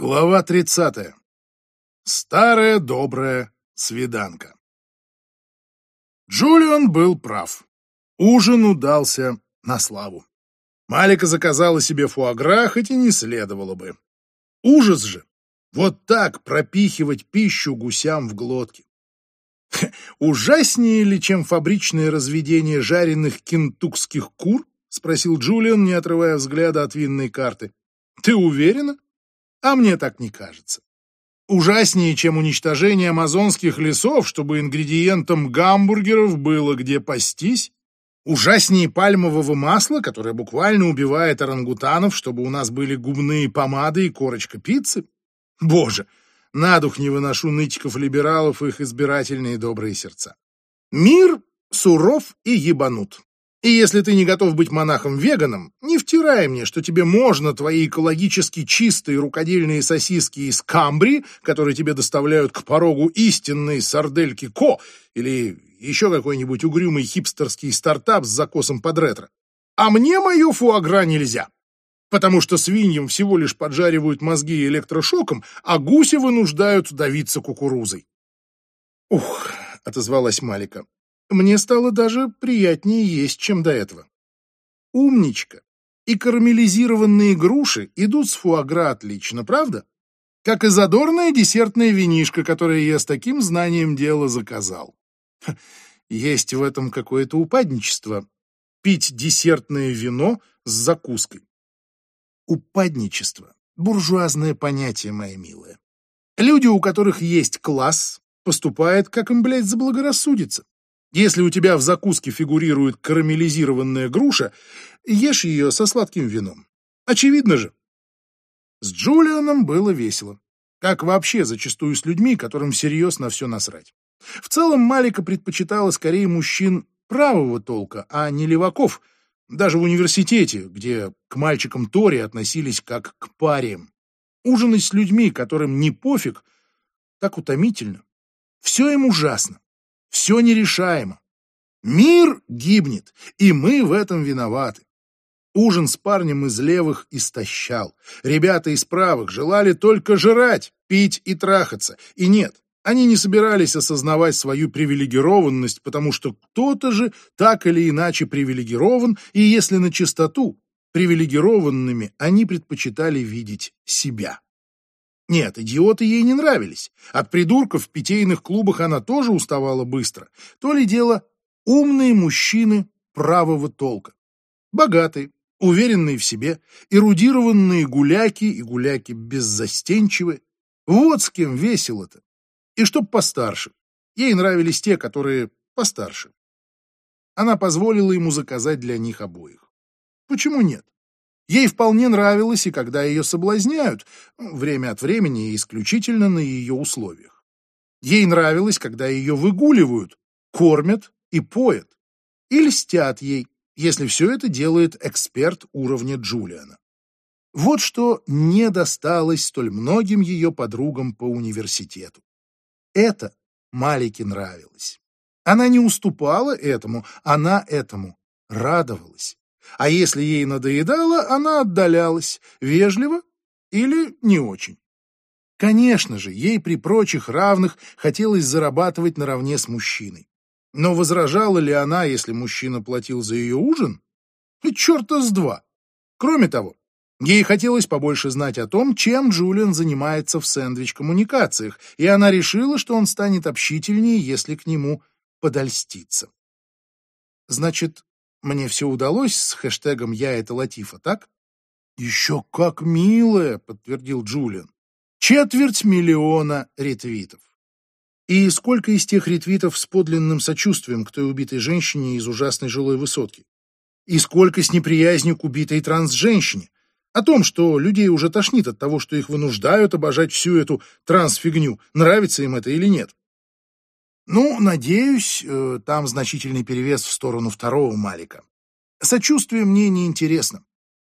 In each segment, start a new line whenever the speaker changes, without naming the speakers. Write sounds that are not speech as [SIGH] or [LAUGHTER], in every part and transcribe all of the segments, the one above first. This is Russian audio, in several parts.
Глава 30. Старая добрая свиданка. Джулиан был прав. Ужин удался на славу. Малика заказала себе фуагра, хоть и не следовало бы. Ужас же! Вот так пропихивать пищу гусям в глотке. [LAUGHS] «Ужаснее ли, чем фабричное разведение жареных кентукских кур?» — спросил Джулиан, не отрывая взгляда от винной карты. «Ты уверена?» А мне так не кажется. Ужаснее, чем уничтожение амазонских лесов, чтобы ингредиентом гамбургеров было где пастись. Ужаснее пальмового масла, которое буквально убивает орангутанов, чтобы у нас были губные помады и корочка пиццы. Боже, на дух не выношу нытиков-либералов и их избирательные добрые сердца. Мир суров и ебанут. И если ты не готов быть монахом-веганом, не втирай мне, что тебе можно твои экологически чистые рукодельные сосиски из Камбрии, которые тебе доставляют к порогу истинной сардельки Ко, или еще какой-нибудь угрюмый хипстерский стартап с закосом под ретро. А мне мою фуагра нельзя, потому что свиньям всего лишь поджаривают мозги электрошоком, а гуся вынуждают давиться кукурузой. «Ух!» — отозвалась Малика. Мне стало даже приятнее есть, чем до этого. Умничка. И карамелизированные груши идут с фуагра отлично, правда? Как и задорная десертная винишка, которую я с таким знанием дела заказал. Есть в этом какое-то упадничество. Пить десертное вино с закуской. Упадничество — буржуазное понятие, моя милая. Люди, у которых есть класс, поступают, как им, блядь, заблагорассудится. Если у тебя в закуске фигурирует карамелизированная груша, ешь ее со сладким вином. Очевидно же. С Джулианом было весело. Как вообще зачастую с людьми, которым всерьез на все насрать. В целом Малика предпочитала скорее мужчин правого толка, а не леваков, даже в университете, где к мальчикам Тори относились как к париям. Ужинать с людьми, которым не пофиг, так утомительно. Все им ужасно. Все нерешаемо. Мир гибнет, и мы в этом виноваты. Ужин с парнем из левых истощал. Ребята из правых желали только жрать, пить и трахаться. И нет, они не собирались осознавать свою привилегированность, потому что кто-то же так или иначе привилегирован, и если на чистоту, привилегированными они предпочитали видеть себя. Нет, идиоты ей не нравились. От придурков в питейных клубах она тоже уставала быстро. То ли дело умные мужчины правого толка. Богатые, уверенные в себе, эрудированные гуляки и гуляки беззастенчивые. Вот с кем весело-то. И чтоб постарше. Ей нравились те, которые постарше. Она позволила ему заказать для них обоих. Почему нет? Ей вполне нравилось и когда ее соблазняют, время от времени и исключительно на ее условиях. Ей нравилось, когда ее выгуливают, кормят и поят. И льстят ей, если все это делает эксперт уровня Джулиана. Вот что не досталось столь многим ее подругам по университету. Это Малике нравилось. Она не уступала этому, она этому радовалась. А если ей надоедало, она отдалялась, вежливо или не очень. Конечно же, ей при прочих равных хотелось зарабатывать наравне с мужчиной. Но возражала ли она, если мужчина платил за ее ужин? И черта с два. Кроме того, ей хотелось побольше знать о том, чем Джулиан занимается в сэндвич-коммуникациях, и она решила, что он станет общительнее, если к нему подольститься. Значит, мне все удалось с хэштегом «Я это Латифа», так? Еще как милая, подтвердил Джулиан. Четверть миллиона ретвитов. И сколько из тех ретвитов с подлинным сочувствием к той убитой женщине из ужасной жилой высотки? И сколько с неприязнью к убитой транс-женщине? О том, что людей уже тошнит от того, что их вынуждают обожать всю эту трансфигню, нравится им это или нет. Ну, надеюсь, э, там значительный перевес в сторону второго Малика. Сочувствие мне не интересно.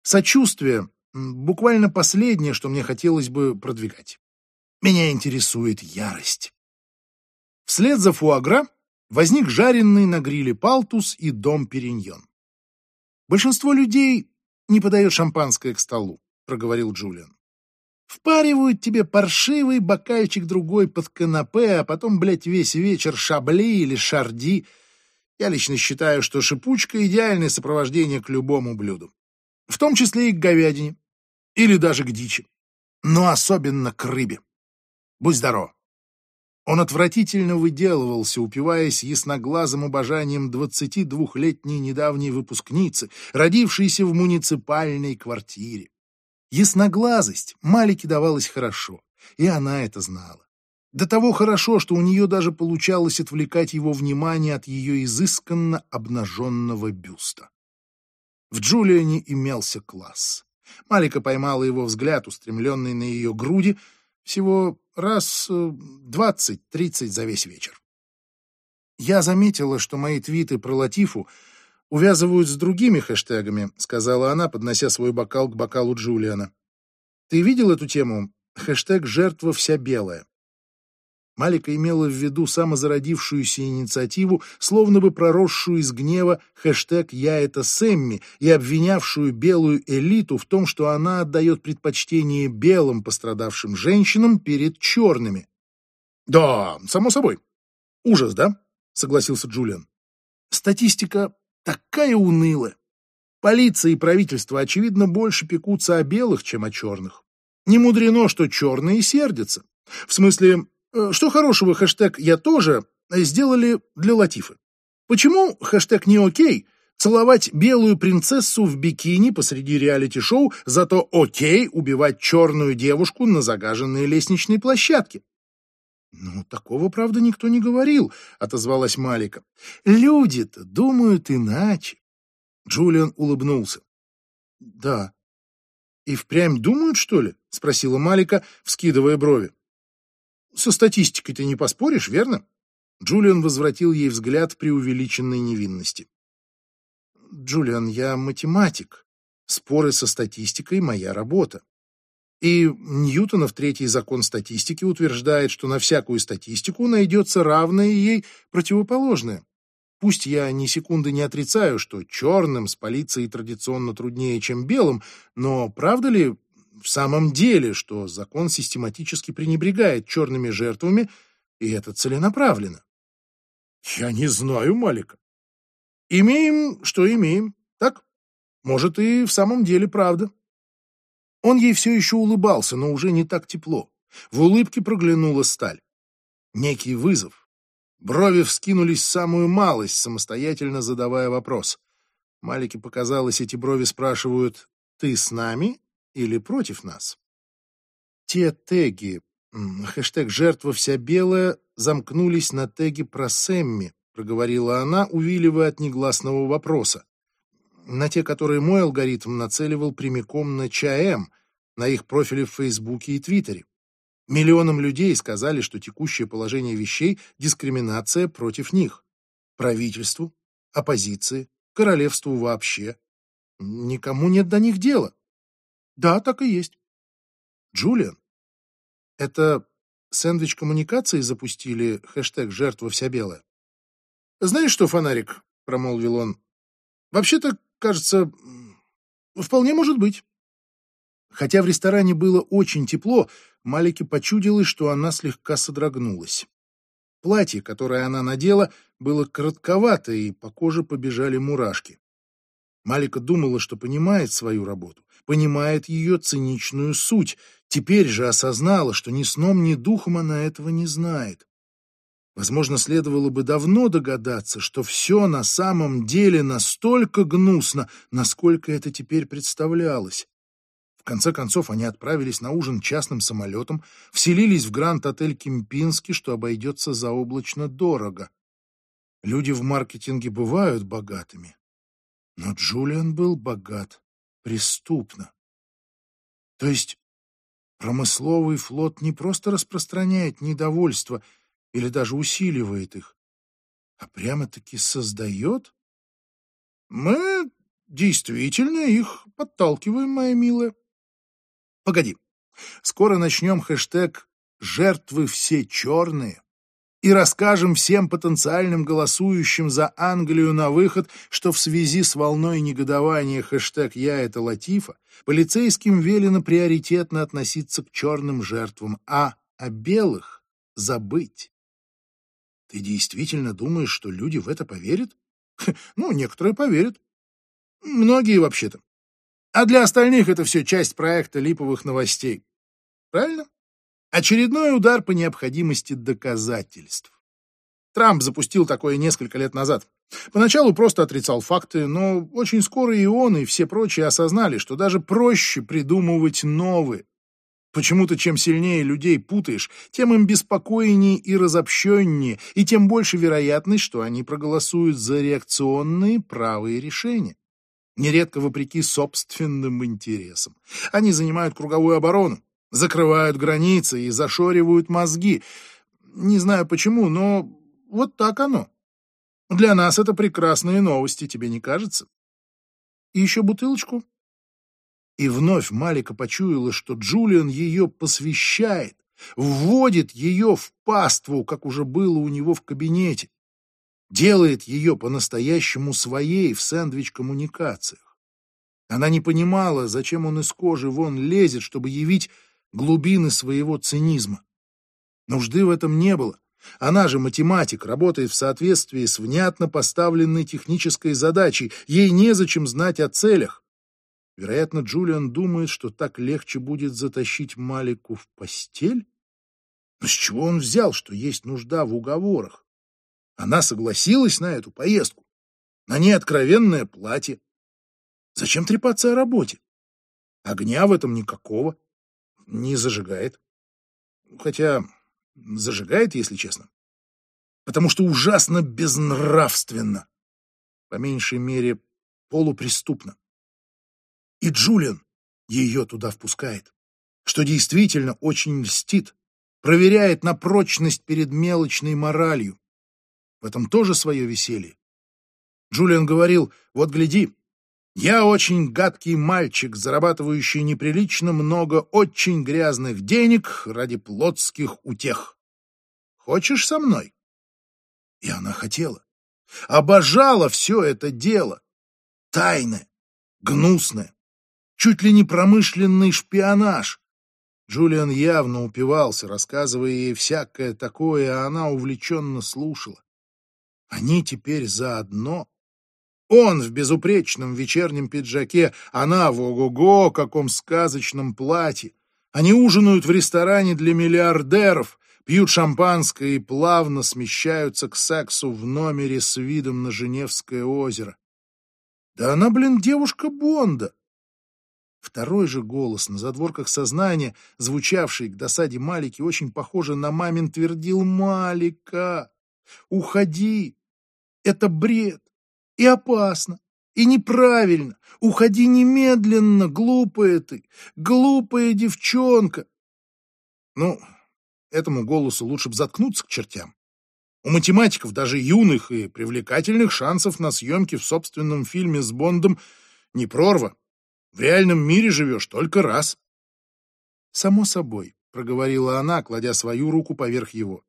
Сочувствие — буквально последнее, что мне хотелось бы продвигать. Меня интересует ярость. Вслед за фуагра возник жареный на гриле палтус и дом периньон. Большинство людей не подает шампанское к столу, проговорил Джулиан. Впаривают тебе паршивый бокальчик другой под канапе, а потом, блядь, весь вечер шабли или шарди. Я лично считаю, что шипучка — идеальное сопровождение к любому блюду. В том числе и к говядине. Или даже к дичи. Но особенно к рыбе. Будь здоров. Он отвратительно выделывался, упиваясь ясноглазым обожанием 22-летней недавней выпускницы, родившейся в муниципальной квартире. Ясноглазость Малике давалась хорошо, и она это знала. До того хорошо, что у нее даже получалось отвлекать его внимание от ее изысканно обнаженного бюста. В Джулиане имелся класс. Малика поймала его взгляд, устремленный на ее груди, всего раз э, двадцать-тридцать за весь вечер. Я заметила, что мои твиты про Латифу увязывают с другими хэштегами, сказала она, поднося свой бокал к бокалу Джулиана. Ты видел эту тему? Хэштег «Жертва вся белая». Малика имела в виду самозародившуюся инициативу, словно бы проросшую из гнева хэштег «Я это Сэмми» и обвинявшую белую элиту в том, что она отдает предпочтение белым пострадавшим женщинам перед черными. «Да, само собой. Ужас, да?» — согласился Джулиан. «Статистика такая унылая. Полиция и правительство, очевидно, больше пекутся о белых, чем о черных. Не мудрено, что черные сердятся. В смысле, Э, что хорошего хэштег «Я тоже» сделали для Латифы? Почему хэштег «Не окей» целовать белую принцессу в бикини посреди реалити-шоу, зато окей убивать черную девушку на загаженной лестничной площадке? «Ну, такого, правда, никто не говорил», — отозвалась Малика. «Люди-то думают иначе». Джулиан улыбнулся. «Да». «И впрямь думают, что ли?» — спросила Малика, вскидывая брови. Со статистикой ты не поспоришь, верно? Джулиан возвратил ей взгляд преувеличенной невинности. Джулиан, я математик. Споры со статистикой — моя работа. И Ньютонов третий закон статистики утверждает, что на всякую статистику найдется равное ей противоположное. Пусть я ни секунды не отрицаю, что черным с полицией традиционно труднее, чем белым, но правда ли, в самом деле, что закон систематически пренебрегает черными жертвами, и это целенаправленно. Я не знаю, Малика. Имеем, что имеем, так? Может, и в самом деле правда. Он ей все еще улыбался, но уже не так тепло. В улыбке проглянула сталь. Некий вызов. Брови вскинулись самую малость, самостоятельно задавая вопрос. Малике показалось, эти брови спрашивают «Ты с нами или против нас. Те теги, хэштег «Жертва вся белая», замкнулись на теге про Сэмми, проговорила она, увиливая от негласного вопроса. На те, которые мой алгоритм нацеливал прямиком на ЧАЭМ, на их профили в Фейсбуке и Твиттере. Миллионам людей сказали, что текущее положение вещей — дискриминация против них. Правительству, оппозиции, королевству вообще. Никому нет до них дела. Да, так и есть. Джулиан, это сэндвич коммуникации запустили хэштег «Жертва вся белая». Знаешь что, фонарик, промолвил он, вообще-то, кажется, вполне может быть. Хотя в ресторане было очень тепло, Малике почудилось, что она слегка содрогнулась. Платье, которое она надела, было коротковато, и по коже побежали мурашки. Малика думала, что понимает свою работу, понимает ее циничную суть. Теперь же осознала, что ни сном, ни духом она этого не знает. Возможно, следовало бы давно догадаться, что все на самом деле настолько гнусно, насколько это теперь представлялось. В конце концов, они отправились на ужин частным самолетом, вселились в гранд-отель Кемпински, что обойдется заоблачно дорого. Люди в маркетинге бывают богатыми, но Джулиан был богат преступно. То есть промысловый флот не просто распространяет недовольство или даже усиливает их, а прямо-таки создает? Мы действительно их подталкиваем, моя милая. Погоди, скоро начнем хэштег «Жертвы все черные». и расскажем всем потенциальным голосующим за Англию на выход, что в связи с волной негодования хэштег «Я это Латифа» полицейским велено приоритетно относиться к черным жертвам, а о белых забыть. Ты действительно думаешь, что люди в это поверят? Ну, некоторые поверят. Многие вообще-то. А для остальных это все часть проекта липовых новостей. Правильно? Очередной удар по необходимости доказательств. Трамп запустил такое несколько лет назад. Поначалу просто отрицал факты, но очень скоро и он, и все прочие осознали, что даже проще придумывать новые. Почему-то чем сильнее людей путаешь, тем им беспокойнее и разобщеннее, и тем больше вероятность, что они проголосуют за реакционные правые решения. Нередко вопреки собственным интересам. Они занимают круговую оборону, закрывают границы и зашоривают мозги. Не знаю почему, но вот так оно. Для нас это прекрасные новости, тебе не кажется? И еще бутылочку. И вновь Малика почуяла, что Джулиан ее посвящает, вводит ее в паству, как уже было у него в кабинете, делает ее по-настоящему своей в сэндвич-коммуникациях. Она не понимала, зачем он из кожи вон лезет, чтобы явить глубины своего цинизма. Нужды в этом не было. Она же математик, работает в соответствии с внятно поставленной технической задачей. Ей незачем знать о целях. Вероятно, Джулиан думает, что так легче будет затащить Малику в постель? Но с чего он взял, что есть нужда в уговорах? Она согласилась на эту поездку. На ней откровенное платье. Зачем трепаться о работе? Огня в этом никакого не зажигает. Хотя зажигает, если честно. Потому что ужасно безнравственно. По меньшей мере, полупреступно. И Джулиан ее туда впускает, что действительно очень льстит, проверяет на прочность перед мелочной моралью. В этом тоже свое веселье. Джулиан говорил, вот гляди, я очень гадкий мальчик, зарабатывающий неприлично много очень грязных денег ради плотских утех. Хочешь со мной? И она хотела. Обожала все это дело. Тайное, гнусное, чуть ли не промышленный шпионаж. Джулиан явно упивался, рассказывая ей всякое такое, а она увлеченно слушала. Они теперь заодно. Он в безупречном вечернем пиджаке, она в ого-го каком сказочном платье. Они ужинают в ресторане для миллиардеров, пьют шампанское и плавно смещаются к сексу в номере с видом на Женевское озеро. Да она, блин, девушка Бонда. Второй же голос на задворках сознания, звучавший к досаде Малики, очень похоже на мамин, твердил «Малика, уходи, это бред, и опасно, и неправильно. Уходи немедленно, глупая ты, глупая девчонка. Ну, этому голосу лучше бы заткнуться к чертям. У математиков, даже юных и привлекательных, шансов на съемки в собственном фильме с Бондом не прорва. В реальном мире живешь только раз. Само собой, проговорила она, кладя свою руку поверх его.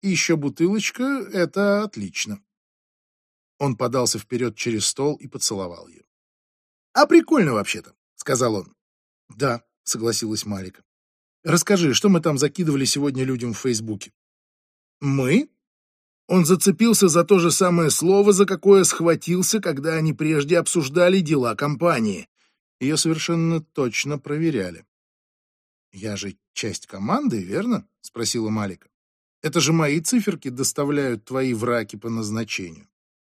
И еще бутылочка — это отлично. Он подался вперед через стол и поцеловал ее. «А прикольно вообще-то», — сказал он. «Да», — согласилась Марика. «Расскажи, что мы там закидывали сегодня людям в Фейсбуке?» «Мы?» Он зацепился за то же самое слово, за какое схватился, когда они прежде обсуждали дела компании. Ее совершенно точно проверяли. «Я же часть команды, верно?» — спросила Малика. «Это же мои циферки доставляют твои враки по назначению».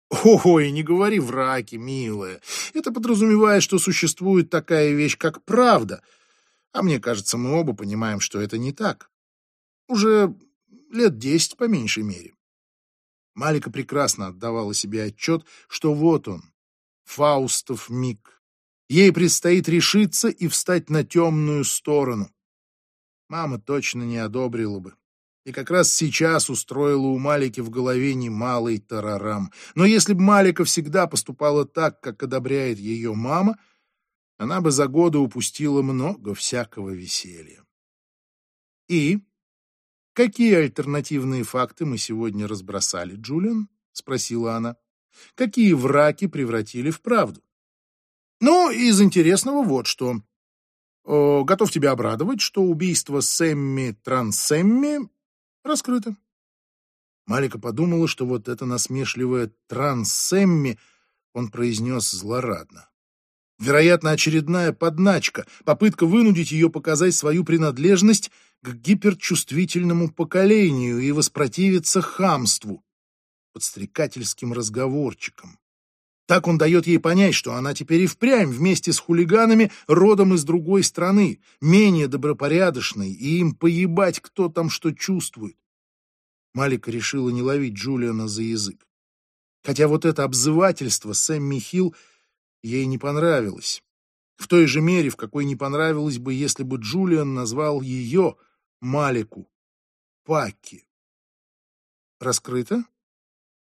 Ой, не говори враки, милая. Это подразумевает, что существует такая вещь, как правда. А мне кажется, мы оба понимаем, что это не так. Уже лет десять, по меньшей мере. Малика прекрасно отдавала себе отчет, что вот он, Фаустов миг. Ей предстоит решиться и встать на темную сторону. Мама точно не одобрила бы и как раз сейчас устроила у Малики в голове немалый тарарам. Но если бы Малика всегда поступала так, как одобряет ее мама, она бы за годы упустила много всякого веселья. И «Какие альтернативные факты мы сегодня разбросали, Джулиан?» — спросила она. «Какие враки превратили в правду?» «Ну, из интересного вот что. О, готов тебя обрадовать, что убийство Сэмми Трансэмми раскрыто». Малика подумала, что вот это насмешливое «Трансэмми» он произнес злорадно. Вероятно, очередная подначка, попытка вынудить ее показать свою принадлежность к гиперчувствительному поколению и воспротивиться хамству, подстрекательским разговорчикам. Так он дает ей понять, что она теперь и впрямь вместе с хулиганами родом из другой страны, менее добропорядочной, и им поебать, кто там что чувствует. Малика решила не ловить Джулиана за язык. Хотя вот это обзывательство Сэмми Хилл ей не понравилось. В той же мере, в какой не понравилось бы, если бы Джулиан назвал ее Малику Паки. «Раскрыто?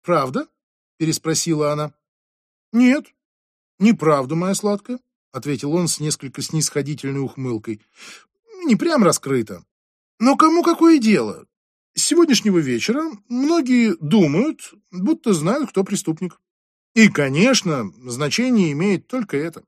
Правда?» — переспросила она. «Нет, неправда, моя сладкая», — ответил он с несколько снисходительной ухмылкой. «Не прям раскрыто. Но кому какое дело? С сегодняшнего вечера многие думают, будто знают, кто преступник. И, конечно, значение имеет только это.